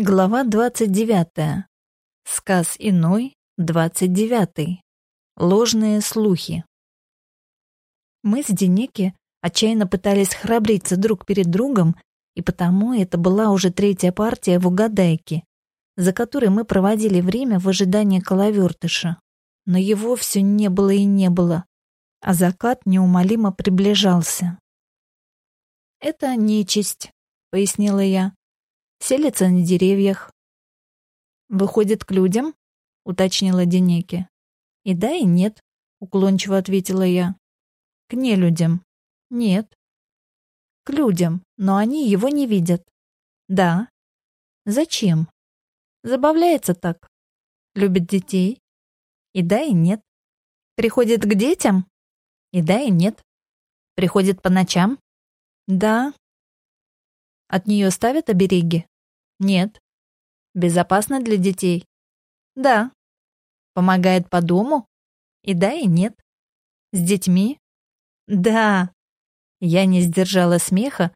Глава 29. Сказ иной, 29. Ложные слухи. Мы с Денеки отчаянно пытались храбриться друг перед другом, и потому это была уже третья партия в угадайке, за которой мы проводили время в ожидании коловертыша. Но его все не было и не было, а закат неумолимо приближался. «Это нечисть», — пояснила я селится на деревьях. «Выходит, к людям?» — уточнила Денеки. «И да, и нет», — уклончиво ответила я. «К нелюдям?» «Нет». «К людям, но они его не видят». «Да». «Зачем?» «Забавляется так. Любит детей?» «И да, и нет». «Приходит к детям?» «И да, и нет». «Приходит по ночам?» «Да». «От нее ставят обереги?» Нет. Безопасно для детей? Да. Помогает по дому? И да, и нет. С детьми? Да. Я не сдержала смеха.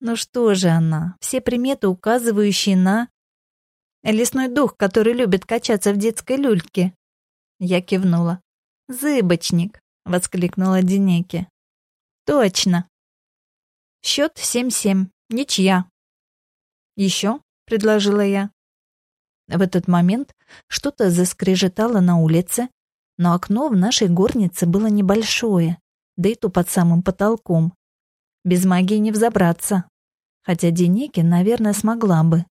Ну что же она, все приметы, указывающие на... Лесной дух, который любит качаться в детской люльке. Я кивнула. «Зыбочник!» — воскликнула Денеки. «Точно!» Счет семь-семь. Ничья. Еще? — предложила я. В этот момент что-то заскрежетало на улице, но окно в нашей горнице было небольшое, да и то под самым потолком. Без магии не взобраться, хотя Денеки, наверное, смогла бы.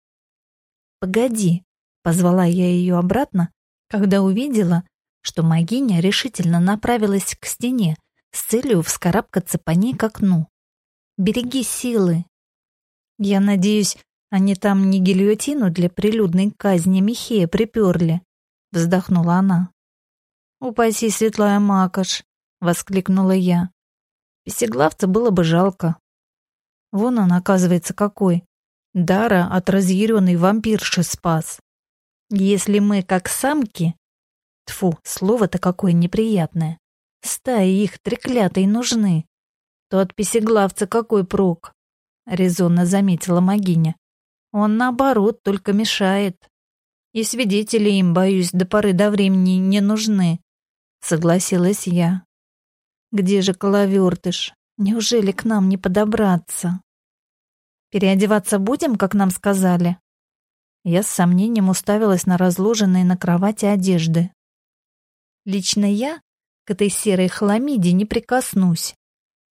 «Погоди», — позвала я ее обратно, когда увидела, что магиня решительно направилась к стене с целью вскарабкаться по ней к окну. «Береги силы». Я надеюсь, они там не гильотину для прилюдной казни Михея приперли, вздохнула она. «Упаси, светлая макаш!» — воскликнула я. Песеглавца было бы жалко. Вон он, оказывается, какой. Дара от разъяренной вампирши спас. Если мы как самки... Тфу, слово-то какое неприятное. Стаи их треклятой нужны. То от песеглавца какой прок? Резонно заметила могиня. Он, наоборот, только мешает. И свидетели им, боюсь, до поры до времени не нужны, согласилась я. Где же коловертыш? Неужели к нам не подобраться? Переодеваться будем, как нам сказали? Я с сомнением уставилась на разложенные на кровати одежды. Лично я к этой серой хламиде не прикоснусь,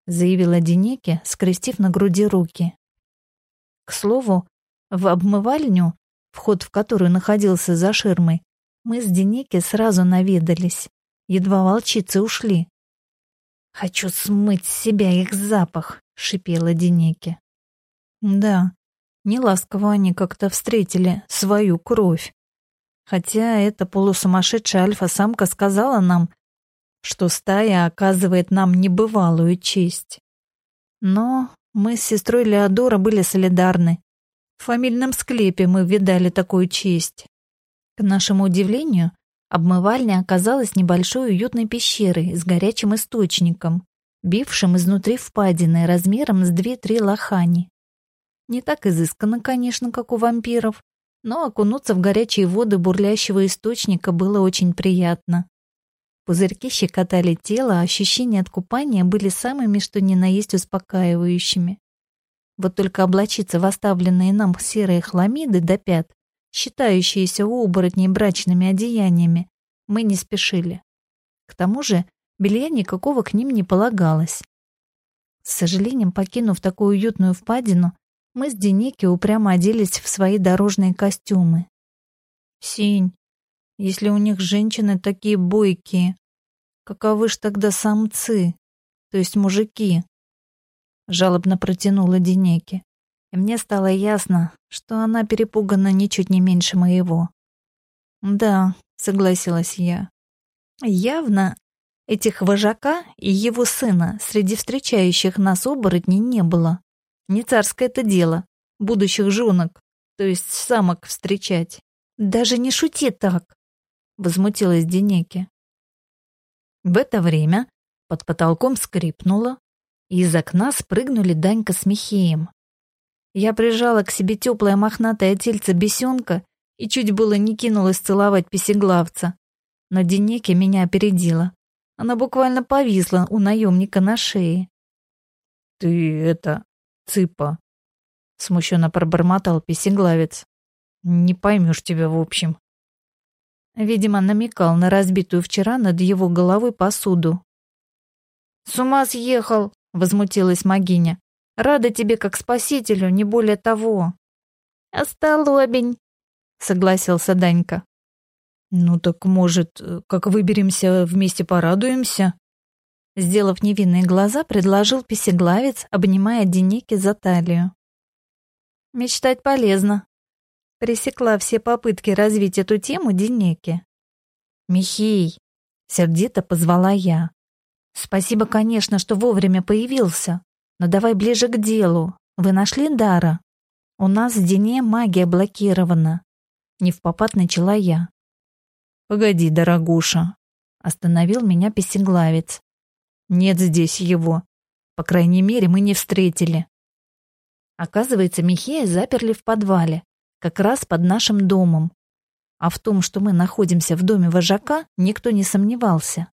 заявила Денеке, скрестив на груди руки. К слову, в обмывальню, вход в которую находился за ширмой, мы с Денеки сразу наведались. Едва волчицы ушли. «Хочу смыть с себя их запах», — шипела Денеки. Да, неласково они как-то встретили свою кровь. Хотя эта полусумасшедшая альфа-самка сказала нам, что стая оказывает нам небывалую честь. Но мы с сестрой Леодора были солидарны в фамильном склепе мы видали такую честь. К нашему удивлению, обмывальня оказалась небольшой уютной пещерой с горячим источником, бившим изнутри впадины размером с две-три лохани. Не так изысканно, конечно, как у вампиров, но окунуться в горячие воды бурлящего источника было очень приятно. Пузырьки щекотали тело, а ощущения от купания были самыми что ни на есть успокаивающими. Вот только облачиться в оставленные нам серые хламиды до пят, считающиеся у оборотней брачными одеяниями, мы не спешили. К тому же белья никакого к ним не полагалось. С сожалением, покинув такую уютную впадину, мы с Денеки упрямо оделись в свои дорожные костюмы. Синь, если у них женщины такие бойкие, каковы ж тогда самцы, то есть мужики? жалобно протянула Денеки. И мне стало ясно, что она перепугана ничуть не меньше моего. Да, согласилась я. Явно этих вожака и его сына среди встречающих нас оборотней не было. Не царское это дело, будущих жонок, то есть самок встречать. Даже не шути так, возмутилась Денеки. В это время под потолком скрипнуло, и из окна спрыгнули Данька с Михеем. Я прижала к себе теплое мохнатое тельце бесенка и чуть было не кинулась целовать песеглавца. Но Денеке меня опередила. Она буквально повисла у наемника на шее. «Ты это... цыпа!» — смущенно пробормотал песеглавец. «Не поймешь тебя, в общем». Видимо, намекал на разбитую вчера над его головой посуду. «С ума съехал!» — возмутилась Магиня. «Рада тебе как спасителю, не более того». «Остолобень!» — согласился Данька. «Ну так, может, как выберемся, вместе порадуемся?» Сделав невинные глаза, предложил песеглавец, обнимая Денеки за талию. «Мечтать полезно», Пресекла все попытки развить эту тему Денеки. «Михей!» — сердито позвала я. «Спасибо, конечно, что вовремя появился, но давай ближе к делу. Вы нашли Дара? У нас в Дене магия блокирована». Не в попад начала я. «Погоди, дорогуша», — остановил меня песеглавец. «Нет здесь его. По крайней мере, мы не встретили». Оказывается, Михея заперли в подвале, как раз под нашим домом. А в том, что мы находимся в доме вожака, никто не сомневался.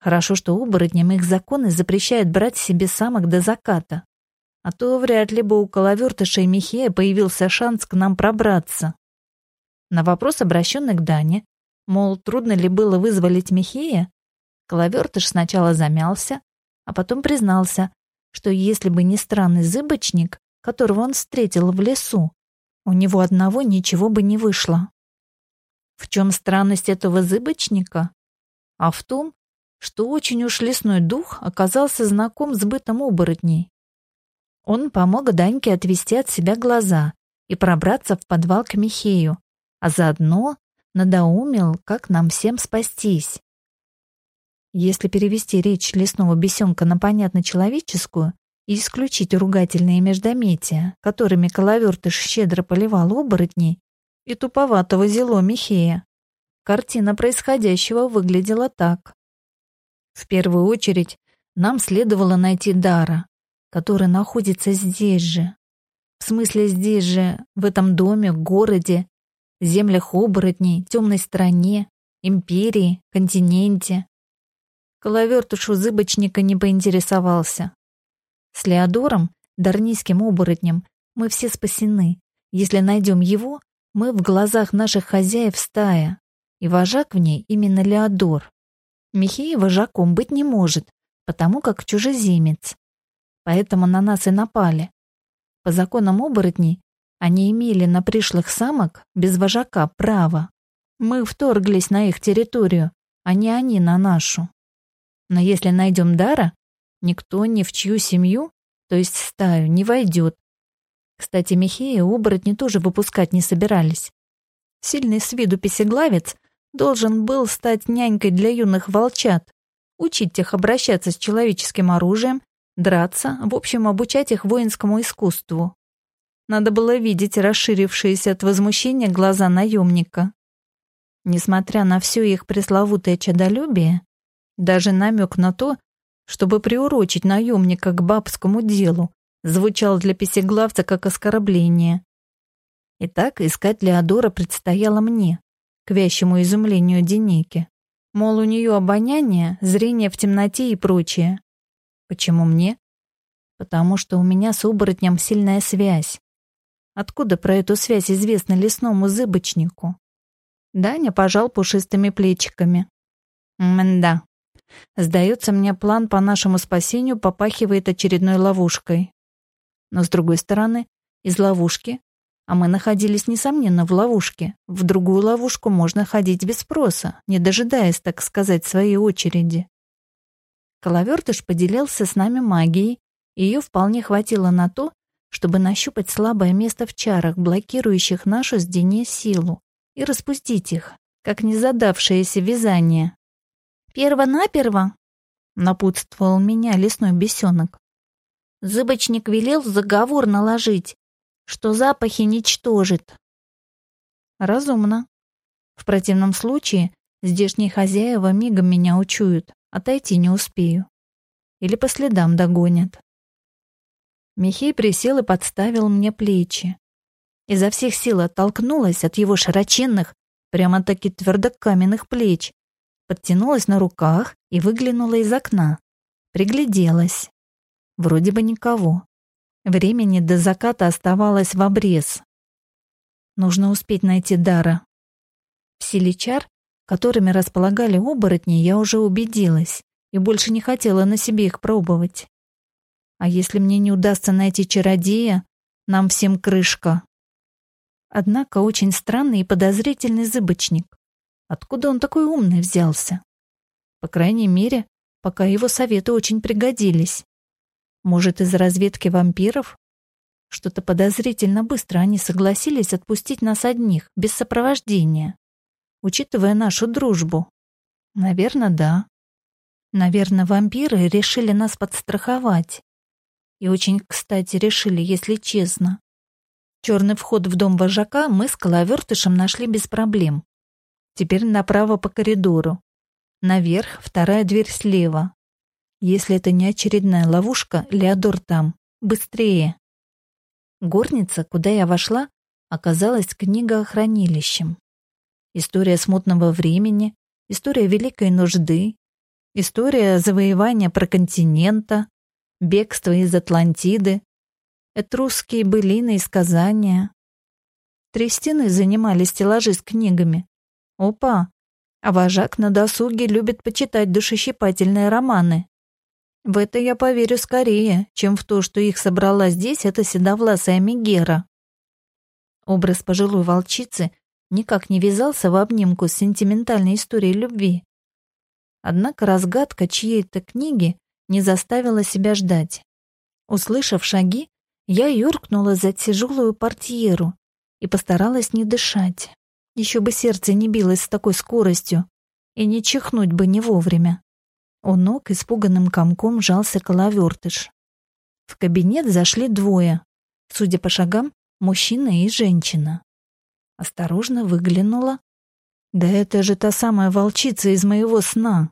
Хорошо, что оборотням их законы запрещают брать себе самок до заката. А то вряд ли бы у Коловертыша и Михея появился шанс к нам пробраться. На вопрос, обращенный к Дане, мол, трудно ли было вызволить Михея, Коловертыш сначала замялся, а потом признался, что если бы не странный зыбочник, которого он встретил в лесу, у него одного ничего бы не вышло. В чем странность этого зыбочника? А в том, что очень уж лесной дух оказался знаком с бытом оборотней. Он помог Даньке отвести от себя глаза и пробраться в подвал к Михею, а заодно надоумил, как нам всем спастись. Если перевести речь лесного бесенка на понятно человеческую, и исключить ругательные междометия, которыми коловертыш щедро поливал оборотней, и туповатого зело Михея. Картина происходящего выглядела так. В первую очередь нам следовало найти Дара, который находится здесь же. В смысле здесь же, в этом доме, городе, землях оборотней, темной стране, империи, континенте. Коловертушу зыбочника не поинтересовался. С Леодором, дарнийским оборотнем, мы все спасены. Если найдем его, мы в глазах наших хозяев стая, и вожак в ней именно Леодор. Михей вожаком быть не может, потому как чужеземец. Поэтому на нас и напали. По законам оборотней они имели на пришлых самок без вожака право. Мы вторглись на их территорию, а не они на нашу. Но если найдем Дара, Никто ни в чью семью, то есть стаю, не войдет. Кстати, Михея оборотни тоже выпускать не собирались. Сильный с виду песеглавец должен был стать нянькой для юных волчат, учить их обращаться с человеческим оружием, драться, в общем, обучать их воинскому искусству. Надо было видеть расширившиеся от возмущения глаза наемника. Несмотря на все их пресловутое чадолюбие, даже намек на то, чтобы приурочить наемника к бабскому делу, звучал для песеглавца как оскорбление. Итак, искать Леодора предстояло мне, к вящему изумлению Денеки. Мол, у нее обоняние, зрение в темноте и прочее. Почему мне? Потому что у меня с оборотнем сильная связь. Откуда про эту связь известно лесному зыбочнику? Даня пожал пушистыми плечиками. Мда, Сдается мне, план по нашему спасению попахивает очередной ловушкой. Но с другой стороны, из ловушки, а мы находились, несомненно, в ловушке, в другую ловушку можно ходить без спроса, не дожидаясь, так сказать, своей очереди. Коловертыш поделился с нами магией, и ее вполне хватило на то, чтобы нащупать слабое место в чарах, блокирующих нашу с Дене силу, и распустить их, как незадавшееся вязание. «Перво-наперво», — напутствовал меня лесной бесенок. Зыбочник велел заговор наложить, что запахи ничтожит. Разумно. В противном случае здешние хозяева мигом меня учуют, отойти не успею. Или по следам догонят. Михей присел и подставил мне плечи. Изо всех сил оттолкнулась от его широченных, прямо-таки твердокаменных плеч, подтянулась на руках и выглянула из окна. Пригляделась. Вроде бы никого. Времени до заката оставалось в обрез. Нужно успеть найти Дара. В силе чар, которыми располагали оборотни, я уже убедилась и больше не хотела на себе их пробовать. А если мне не удастся найти чародея, нам всем крышка. Однако очень странный и подозрительный зыбочник. Откуда он такой умный взялся? По крайней мере, пока его советы очень пригодились. Может, из разведки вампиров? Что-то подозрительно быстро они согласились отпустить нас одних, без сопровождения. Учитывая нашу дружбу. Наверное, да. Наверное, вампиры решили нас подстраховать. И очень, кстати, решили, если честно. Черный вход в дом вожака мы с коловертышем нашли без проблем. Теперь направо по коридору. Наверх вторая дверь слева. Если это не очередная ловушка, Леодор там. Быстрее. Горница, куда я вошла, оказалась книгохранилищем. История смутного времени, история великой нужды, история завоевания проконтинента, бегства из Атлантиды, этрусские былины и сказания. Три стены занимали стеллажи с книгами. Опа! А вожак на досуге любит почитать душещипательные романы. В это я поверю скорее, чем в то, что их собрала здесь эта седовласая Мегера. Образ пожилой волчицы никак не вязался в обнимку с сентиментальной историей любви. Однако разгадка чьей-то книги не заставила себя ждать. Услышав шаги, я юркнула за тяжелую портьеру и постаралась не дышать. Еще бы сердце не билось с такой скоростью и не чихнуть бы не вовремя. У ног испуганным комком жался коловертыш. В кабинет зашли двое. Судя по шагам, мужчина и женщина. Осторожно выглянула. Да это же та самая волчица из моего сна.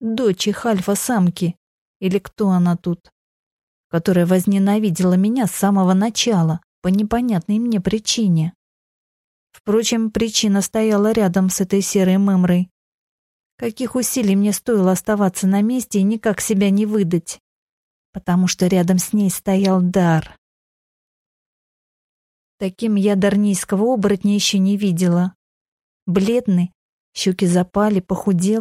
Дочь их альфа-самки. Или кто она тут? Которая возненавидела меня с самого начала по непонятной мне причине. Впрочем, причина стояла рядом с этой серой мымрой. Каких усилий мне стоило оставаться на месте и никак себя не выдать. Потому что рядом с ней стоял дар. Таким я дарнийского оборотня еще не видела. Бледный, щеки запали, похудел.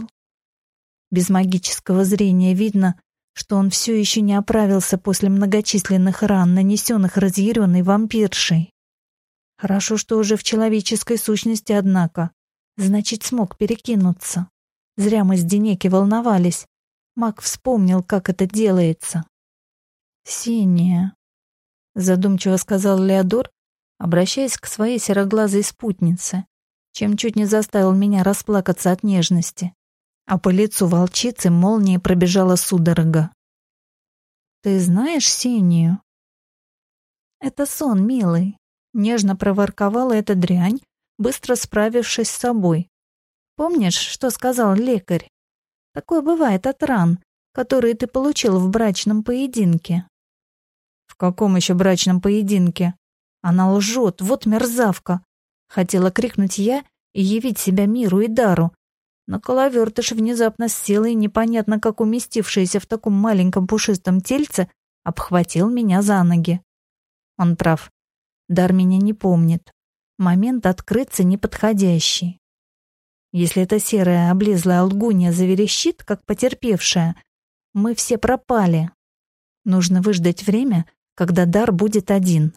Без магического зрения видно, что он все еще не оправился после многочисленных ран, нанесенных разъяренной вампиршей. Хорошо, что уже в человеческой сущности, однако. Значит, смог перекинуться. Зря мы с Денеки волновались. Мак вспомнил, как это делается. «Синяя», — задумчиво сказал Леодор, обращаясь к своей сероглазой спутнице, чем чуть не заставил меня расплакаться от нежности. А по лицу волчицы молнией пробежала судорога. «Ты знаешь синюю?» «Это сон, милый», — нежно проворковала эта дрянь, быстро справившись с собой. Помнишь, что сказал лекарь? Такое бывает от ран, которые ты получил в брачном поединке. В каком еще брачном поединке? Она лжет, вот мерзавка. Хотела крикнуть я и явить себя миру и дару. Но коловертыш внезапно с силой, непонятно как уместившийся в таком маленьком пушистом тельце, обхватил меня за ноги. Он прав. Дар меня не помнит. Момент открыться неподходящий. Если эта серая облезлая лгунья заверещит, как потерпевшая, мы все пропали. Нужно выждать время, когда дар будет один.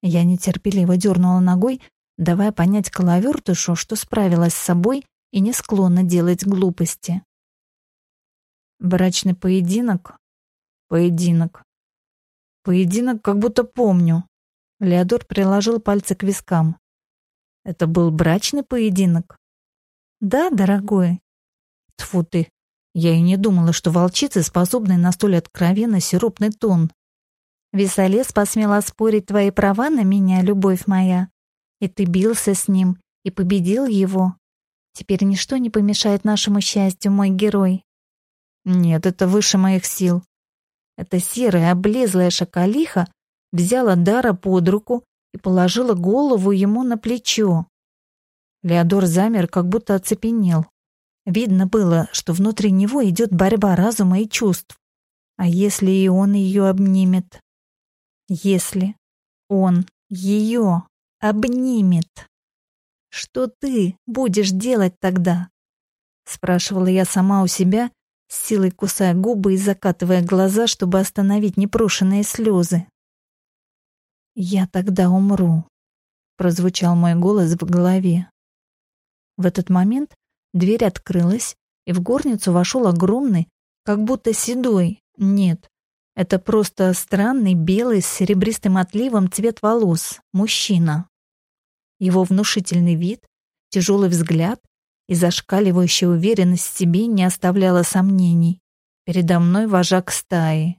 Я нетерпеливо дернула ногой, давая понять коловертышу, что справилась с собой и не склонна делать глупости. Брачный поединок? Поединок. Поединок как будто помню. Леодор приложил пальцы к вискам. Это был брачный поединок? Да, дорогой. Тфу ты. Я и не думала, что волчицы способны на столь откровенно сиропный тон. Весолес посмел оспорить твои права на меня, любовь моя. И ты бился с ним и победил его. Теперь ничто не помешает нашему счастью, мой герой. Нет, это выше моих сил. Эта серая облезлая шакалиха взяла Дара под руку и положила голову ему на плечо. Леодор замер, как будто оцепенел. Видно было, что внутри него идет борьба разума и чувств. А если и он ее обнимет? Если он ее обнимет? Что ты будешь делать тогда? Спрашивала я сама у себя, с силой кусая губы и закатывая глаза, чтобы остановить непрошенные слезы. «Я тогда умру», — прозвучал мой голос в голове. В этот момент дверь открылась, и в горницу вошел огромный, как будто седой, нет, это просто странный белый с серебристым отливом цвет волос, мужчина. Его внушительный вид, тяжелый взгляд и зашкаливающая уверенность в себе не оставляла сомнений. Передо мной вожак стаи.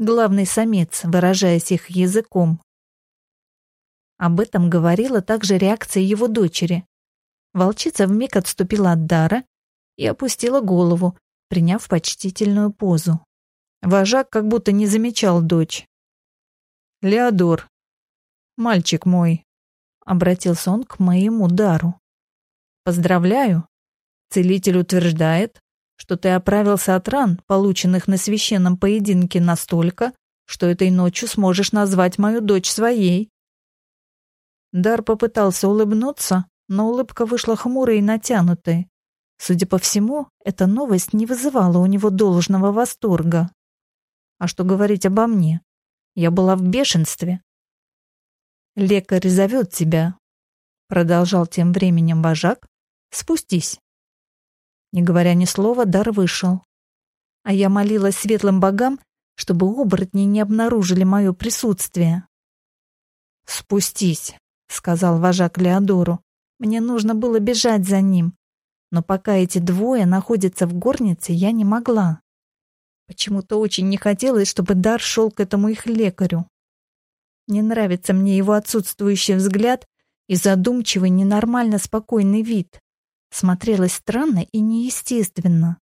Главный самец, выражаясь их языком. Об этом говорила также реакция его дочери. Волчица вмиг отступила от дара и опустила голову, приняв почтительную позу. Вожак как будто не замечал дочь. «Леодор, мальчик мой», — обратился он к моему дару. Поздравляю. Целитель утверждает, что ты оправился от ран, полученных на священном поединке настолько, что этой ночью сможешь назвать мою дочь своей. Дар попытался улыбнуться, но улыбка вышла хмурой и натянутой. Судя по всему, эта новость не вызывала у него должного восторга. А что говорить обо мне? Я была в бешенстве. «Лекарь зовет тебя», — продолжал тем временем вожак, Спустись. Не говоря ни слова, дар вышел. А я молилась светлым богам, чтобы оборотни не обнаружили мое присутствие. «Спустись», — сказал вожак Леодору. «Мне нужно было бежать за ним, но пока эти двое находятся в горнице, я не могла. Почему-то очень не хотелось, чтобы Дар шел к этому их лекарю. Не нравится мне его отсутствующий взгляд и задумчивый, ненормально спокойный вид. Смотрелось странно и неестественно.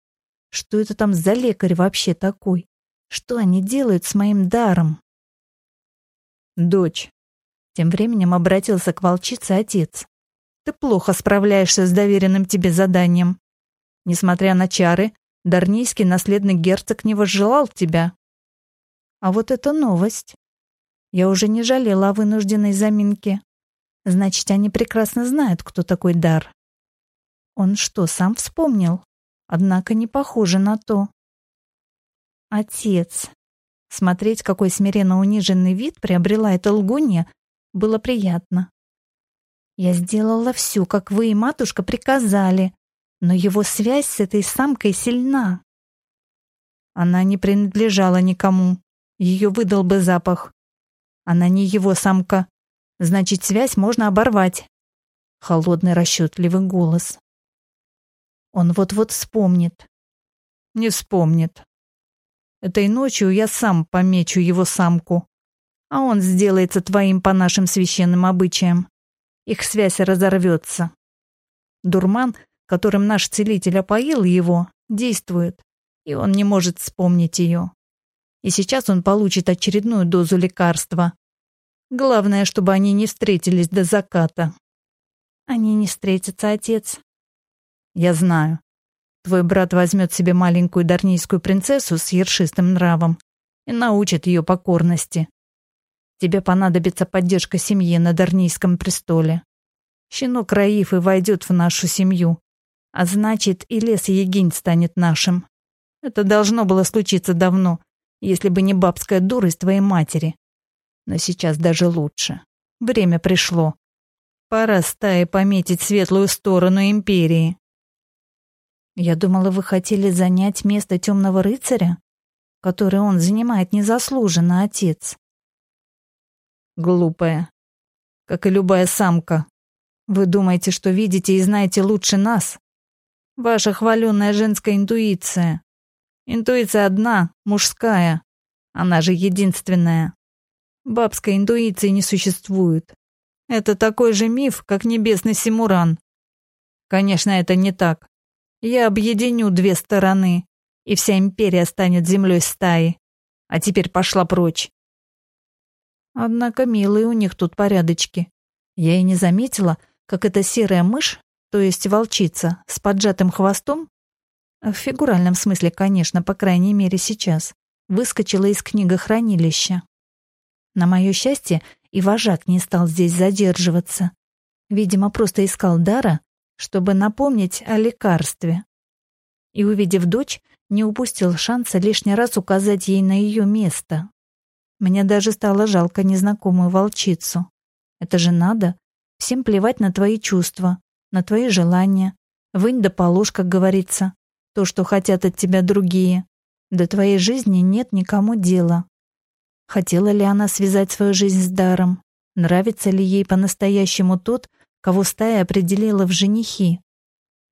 Что это там за лекарь вообще такой? Что они делают с моим даром? Дочь. Тем временем обратился к волчице отец. Ты плохо справляешься с доверенным тебе заданием. Несмотря на чары, Дарнийский наследный герцог не возжелал тебя. А вот это новость. Я уже не жалела о вынужденной заминке. Значит, они прекрасно знают, кто такой Дар. Он что, сам вспомнил? Однако не похоже на то. Отец. Смотреть, какой смиренно униженный вид приобрела эта лгунья, было приятно. Я сделала все, как вы и матушка приказали, но его связь с этой самкой сильна. Она не принадлежала никому. Ее выдал бы запах. Она не его самка. Значит, связь можно оборвать. Холодный расчетливый голос. Он вот-вот вспомнит. Не вспомнит. Этой ночью я сам помечу его самку, а он сделается твоим по нашим священным обычаям. Их связь разорвется. Дурман, которым наш целитель опоил его, действует, и он не может вспомнить ее. И сейчас он получит очередную дозу лекарства. Главное, чтобы они не встретились до заката. Они не встретятся, отец. Я знаю. Твой брат возьмет себе маленькую дарнийскую принцессу с ершистым нравом и научит ее покорности. Тебе понадобится поддержка семьи на дарнийском престоле. Щенок Раиф и войдет в нашу семью, а значит и лес Егинь станет нашим. Это должно было случиться давно, если бы не бабская дурость твоей матери. Но сейчас даже лучше. Время пришло. Пора стае пометить светлую сторону империи. Я думала, вы хотели занять место темного рыцаря, которое он занимает незаслуженно, отец. Глупая. Как и любая самка. Вы думаете, что видите и знаете лучше нас? Ваша хваленная женская интуиция. Интуиция одна, мужская. Она же единственная. Бабской интуиции не существует. Это такой же миф, как небесный Симуран. Конечно, это не так. Я объединю две стороны, и вся империя станет землей стаи. а теперь пошла прочь. Однако милые у них тут порядочки. Я и не заметила, как эта серая мышь, то есть волчица, с поджатым хвостом, в фигуральном смысле, конечно, по крайней мере сейчас, выскочила из книгохранилища. На мое счастье, и вожак не стал здесь задерживаться. Видимо, просто искал дара, чтобы напомнить о лекарстве. И, увидев дочь, не упустил шанса лишний раз указать ей на ее место. Мне даже стало жалко незнакомую волчицу. Это же надо. Всем плевать на твои чувства, на твои желания. Вынь да положь, как говорится. То, что хотят от тебя другие. До твоей жизни нет никому дела. Хотела ли она связать свою жизнь с даром? Нравится ли ей по-настоящему тот, кого стая определила в женихи?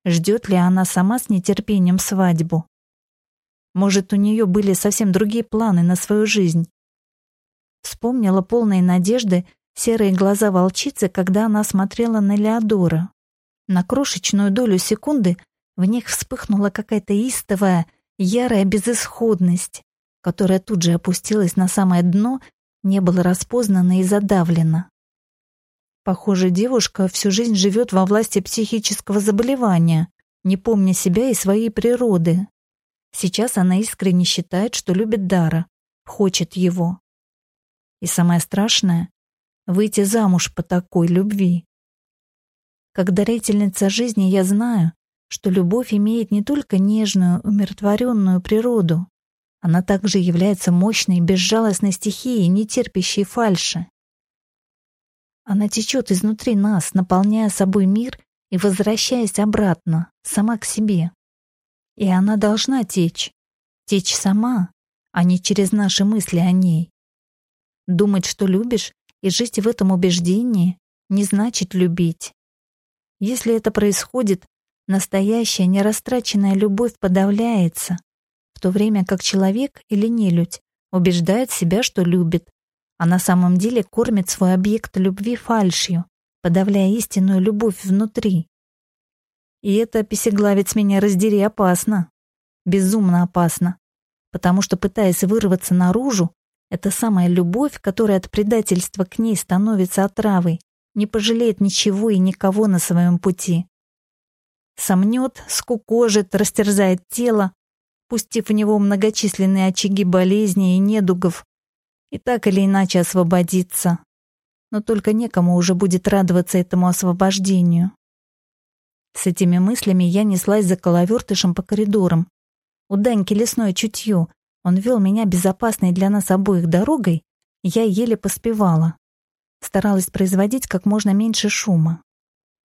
Ждет ли она сама с нетерпением свадьбу? Может, у нее были совсем другие планы на свою жизнь? Вспомнила полные надежды серые глаза волчицы, когда она смотрела на Леодора. На крошечную долю секунды в них вспыхнула какая-то истовая, ярая безысходность, которая тут же опустилась на самое дно, не была распознана и задавлена. Похоже, девушка всю жизнь живет во власти психического заболевания, не помня себя и своей природы. Сейчас она искренне считает, что любит Дара, хочет его. И самое страшное — выйти замуж по такой любви. Как дарительница жизни я знаю, что любовь имеет не только нежную, умиротворенную природу, она также является мощной, безжалостной стихией, не терпящей фальши. Она течет изнутри нас, наполняя собой мир и возвращаясь обратно, сама к себе. И она должна течь, течь сама, а не через наши мысли о ней. Думать, что любишь, и жить в этом убеждении, не значит любить. Если это происходит, настоящая нерастраченная любовь подавляется, в то время как человек или нелюдь убеждает себя, что любит, а на самом деле кормит свой объект любви фальшью, подавляя истинную любовь внутри. И это, писеглавец меня раздери, опасно. Безумно опасно. Потому что, пытаясь вырваться наружу, эта самая любовь, которая от предательства к ней становится отравой, не пожалеет ничего и никого на своем пути. Сомнет, скукожит, растерзает тело, пустив в него многочисленные очаги болезней и недугов, и так или иначе освободиться. Но только некому уже будет радоваться этому освобождению. С этими мыслями я неслась за коловертышем по коридорам. У Даньки лесное чутье, он вел меня безопасной для нас обоих дорогой, я еле поспевала. Старалась производить как можно меньше шума.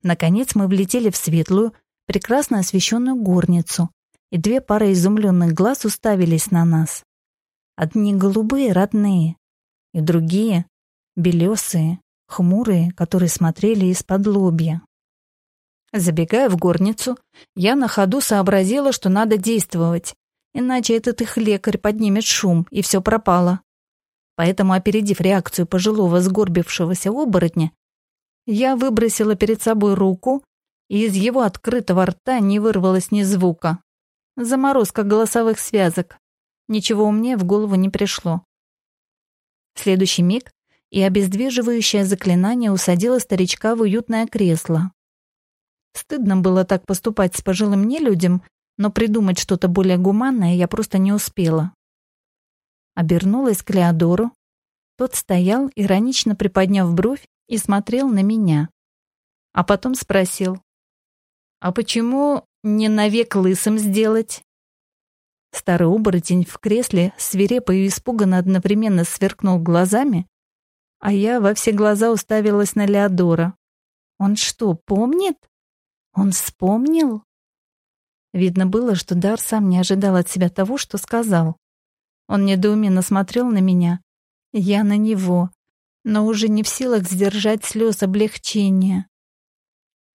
Наконец мы влетели в светлую, прекрасно освещенную горницу, и две пары изумленных глаз уставились на нас. Одни голубые, родные, и другие — белесые, хмурые, которые смотрели из-под лобья. Забегая в горницу, я на ходу сообразила, что надо действовать, иначе этот их лекарь поднимет шум, и все пропало. Поэтому, опередив реакцию пожилого сгорбившегося оборотня, я выбросила перед собой руку, и из его открытого рта не вырвалось ни звука. Заморозка голосовых связок. Ничего умнее в голову не пришло. В следующий миг и обездвиживающее заклинание усадило старичка в уютное кресло. Стыдно было так поступать с пожилым нелюдям, но придумать что-то более гуманное я просто не успела. Обернулась к Леодору. Тот стоял, иронично приподняв бровь, и смотрел на меня. А потом спросил, «А почему не навек лысым сделать?» Старый оборотень в кресле свирепо и испуганно одновременно сверкнул глазами, а я во все глаза уставилась на Леодора. «Он что, помнит? Он вспомнил?» Видно было, что Дар сам не ожидал от себя того, что сказал. Он недоуменно смотрел на меня, я на него, но уже не в силах сдержать слез облегчения.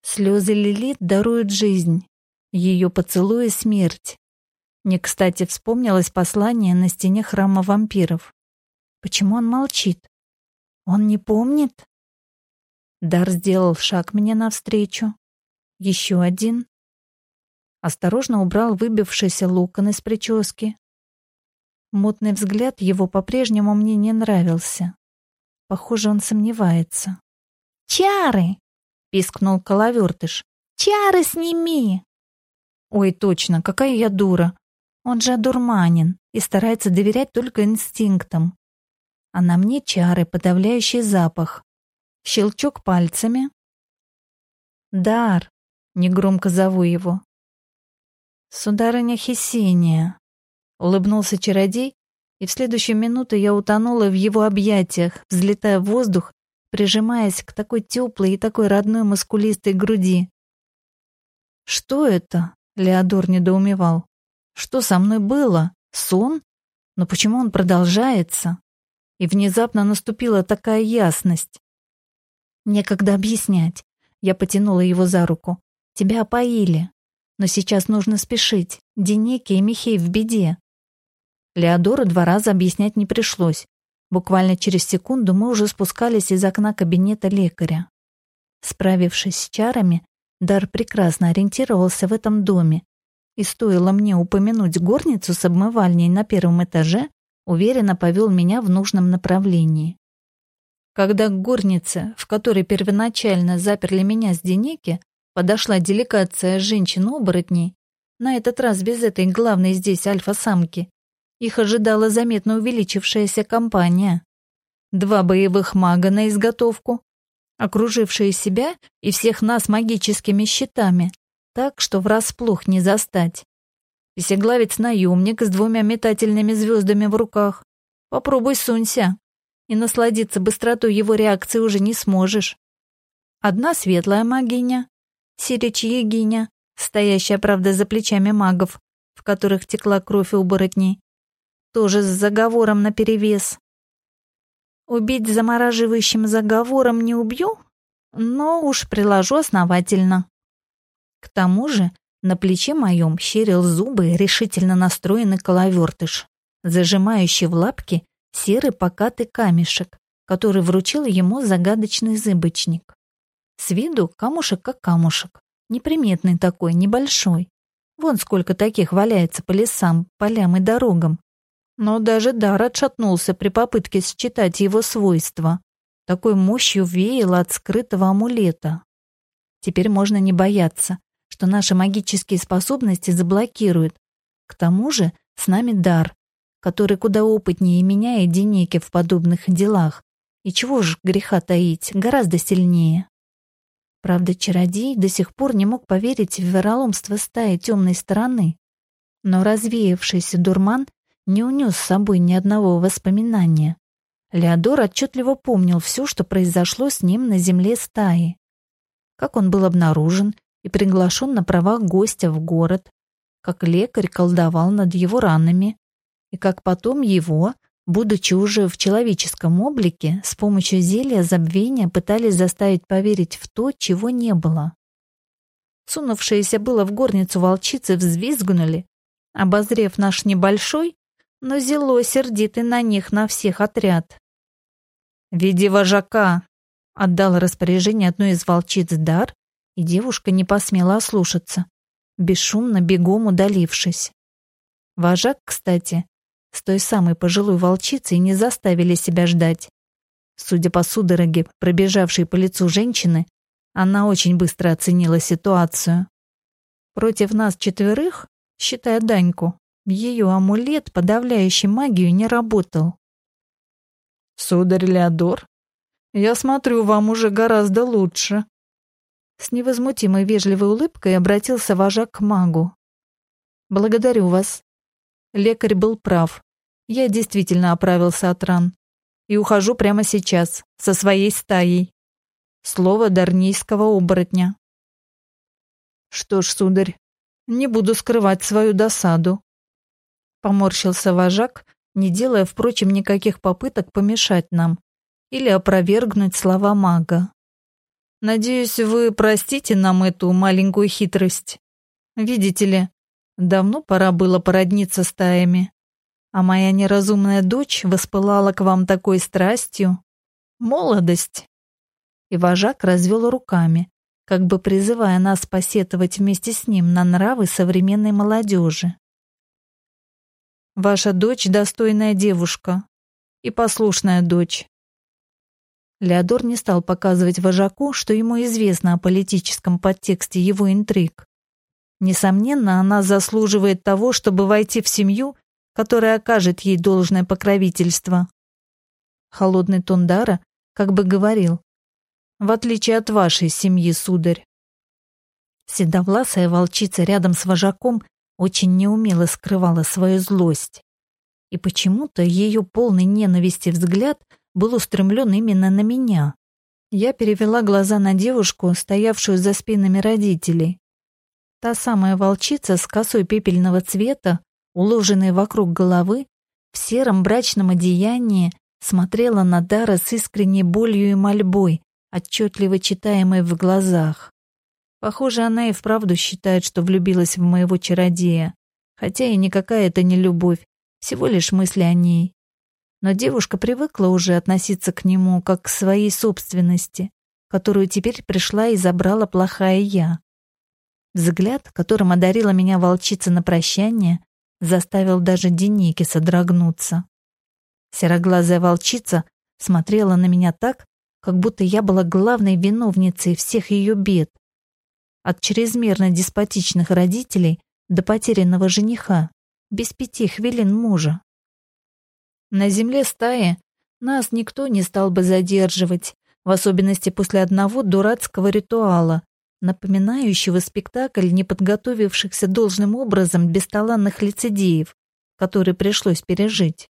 Слезы Лилит даруют жизнь, ее поцелуй — смерть. Не кстати вспомнилось послание на стене храма вампиров. Почему он молчит? Он не помнит? Дар сделал шаг мне навстречу. Еще один осторожно убрал выбившийся локон из прически. Мутный взгляд его по-прежнему мне не нравился. Похоже, он сомневается. «Чары!» — пискнул коловертыш. «Чары сними!» Ой, точно, какая я дура. Он же одурманен и старается доверять только инстинктам. А на мне чары, подавляющий запах. Щелчок пальцами. «Дар!» — негромко зову его. «Сударыня Хесения!» — улыбнулся чародей, и в следующую минуту я утонула в его объятиях, взлетая в воздух, прижимаясь к такой теплой и такой родной мускулистой груди. «Что это?» — Леодор недоумевал. «Что со мной было? Сон? Но почему он продолжается?» И внезапно наступила такая ясность. Некогда объяснять. Я потянула его за руку. Тебя опоили. Но сейчас нужно спешить. Денеки и Михей в беде. Леодору два раза объяснять не пришлось. Буквально через секунду мы уже спускались из окна кабинета лекаря. Справившись с чарами, Дар прекрасно ориентировался в этом доме. И стоило мне упомянуть горницу с обмывальней на первом этаже, уверенно повел меня в нужном направлении. Когда к горнице, в которой первоначально заперли меня с Денеки, подошла делегация женщин-оборотней, на этот раз без этой главной здесь альфа-самки, их ожидала заметно увеличившаяся компания. Два боевых мага на изготовку, окружившие себя и всех нас магическими щитами, так что врасплох не застать. Песеглавец-наемник с двумя метательными звездами в руках. Попробуй сунься и насладиться быстротой его реакции уже не сможешь. Одна светлая магиня, сирич-егиня, стоящая, правда, за плечами магов, в которых текла кровь оборотней, тоже с заговором наперевес. Убить замораживающим заговором не убью, но уж приложу основательно. К тому же на плече моем щерил зубы решительно настроенный коловертыш, зажимающий в лапки серый покатый камешек, который вручил ему загадочный зыбочник. С виду камушек как камушек, неприметный такой, небольшой. Вон сколько таких валяется по лесам, полям и дорогам. Но даже дар отшатнулся при попытке считать его свойства. Такой мощью веяло от скрытого амулета. Теперь можно не бояться, что наши магические способности заблокируют. К тому же с нами дар, который куда опытнее меня и Денеки в подобных делах. И чего ж греха таить, гораздо сильнее. Правда, чародей до сих пор не мог поверить в вероломство стаи темной стороны. Но развеявшийся дурман не унес с собой ни одного воспоминания. Леодор отчетливо помнил все, что произошло с ним на земле стаи. Как он был обнаружен и приглашен на правах гостя в город, как лекарь колдовал над его ранами, и как потом его, будучи уже в человеческом облике, с помощью зелья забвения пытались заставить поверить в то, чего не было. Сунувшиеся было в горницу волчицы взвизгнули, обозрев наш небольшой, но зело сердитый на них на всех отряд. «Веди вожака!» — отдал распоряжение одной из волчиц дар, и девушка не посмела ослушаться, бесшумно бегом удалившись. Вожак, кстати, с той самой пожилой волчицей не заставили себя ждать. Судя по судороге, пробежавшей по лицу женщины, она очень быстро оценила ситуацию. Против нас четверых, считая Даньку, ее амулет, подавляющий магию, не работал. «Сударь Леодор, я смотрю, вам уже гораздо лучше». С невозмутимой вежливой улыбкой обратился вожак к магу. «Благодарю вас. Лекарь был прав. Я действительно оправился от ран. И ухожу прямо сейчас, со своей стаей. Слово дарнийского оборотня. Что ж, сударь, не буду скрывать свою досаду. Поморщился вожак, не делая, впрочем, никаких попыток помешать нам или опровергнуть слова мага. Надеюсь, вы простите нам эту маленькую хитрость. Видите ли, Давно пора было породниться стаями. А моя неразумная дочь воспылала к вам такой страстью. Молодость. И вожак развел руками, как бы призывая нас посетовать вместе с ним на нравы современной молодежи. Ваша дочь достойная девушка и послушная дочь. Леодор не стал показывать вожаку, что ему известно о политическом подтексте его интриг. Несомненно, она заслуживает того, чтобы войти в семью, которая окажет ей должное покровительство. Холодный тон Дара как бы говорил, в отличие от вашей семьи, сударь. Седовласая волчица рядом с вожаком очень неумело скрывала свою злость. И почему-то ее полный ненависти взгляд был устремлен именно на меня. Я перевела глаза на девушку, стоявшую за спинами родителей. Та самая волчица с косой пепельного цвета, уложенной вокруг головы, в сером брачном одеянии, смотрела на Дара с искренней болью и мольбой, отчетливо читаемой в глазах. Похоже, она и вправду считает, что влюбилась в моего чародея, хотя и никакая это не любовь, всего лишь мысли о ней. Но девушка привыкла уже относиться к нему как к своей собственности, которую теперь пришла и забрала плохая я. Взгляд, которым одарила меня волчица на прощание, заставил даже Деники содрогнуться. Сероглазая волчица смотрела на меня так, как будто я была главной виновницей всех ее бед. От чрезмерно деспотичных родителей до потерянного жениха, без пяти хвилин мужа. На земле стаи нас никто не стал бы задерживать, в особенности после одного дурацкого ритуала, напоминающего спектакль неподготовившихся должным образом бесталанных лицедеев, который пришлось пережить.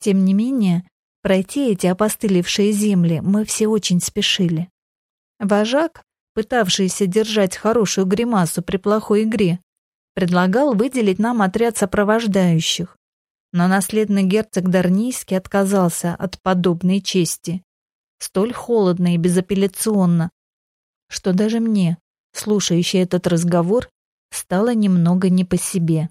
Тем не менее, пройти эти опостылевшие земли мы все очень спешили. Вожак, пытавшийся держать хорошую гримасу при плохой игре, предлагал выделить нам отряд сопровождающих, но наследный герцог Дарнийский отказался от подобной чести. Столь холодно и безапелляционно, что даже мне, слушающей этот разговор, стало немного не по себе.